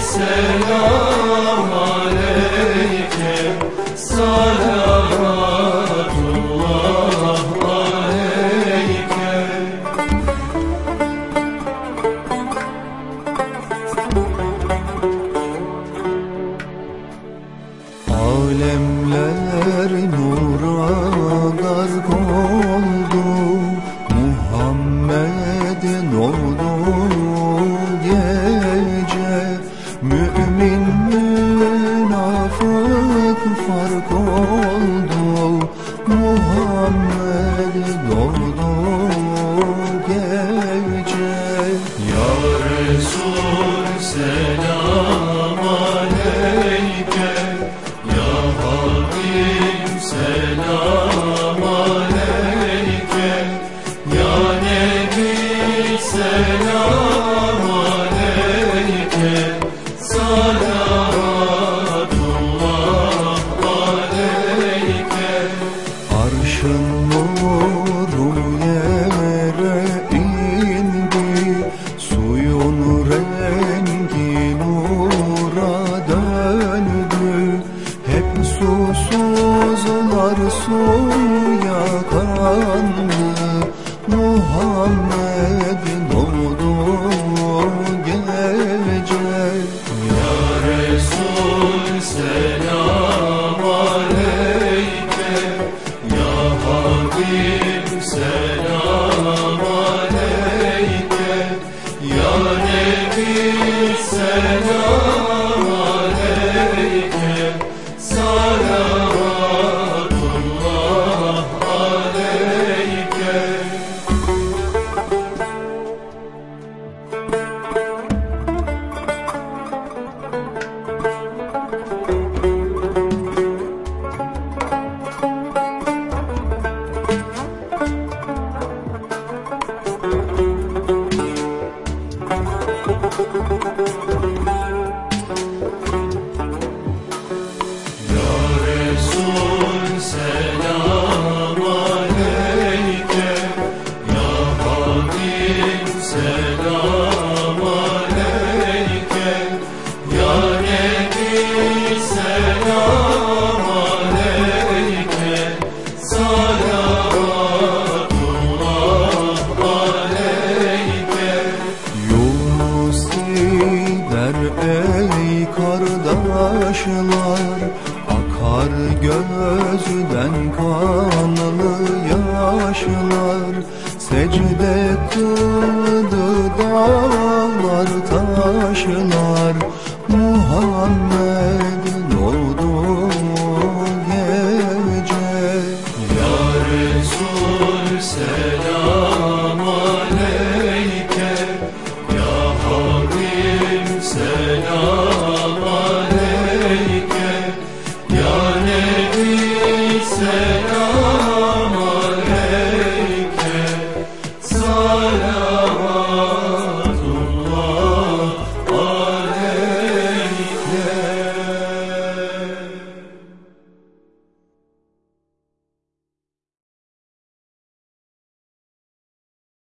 selam aleyke Salavatullah münafık fark oldu Muhammed'in oldu gece. Ya Resul selam susuzlar suya kandı Muhammed'in oldu gece Ya Resul selam aleyke Ya Habib selam kardeşler Akar gözden kanlı yaşlar Secde kıldı dağlar taşlar Muhammed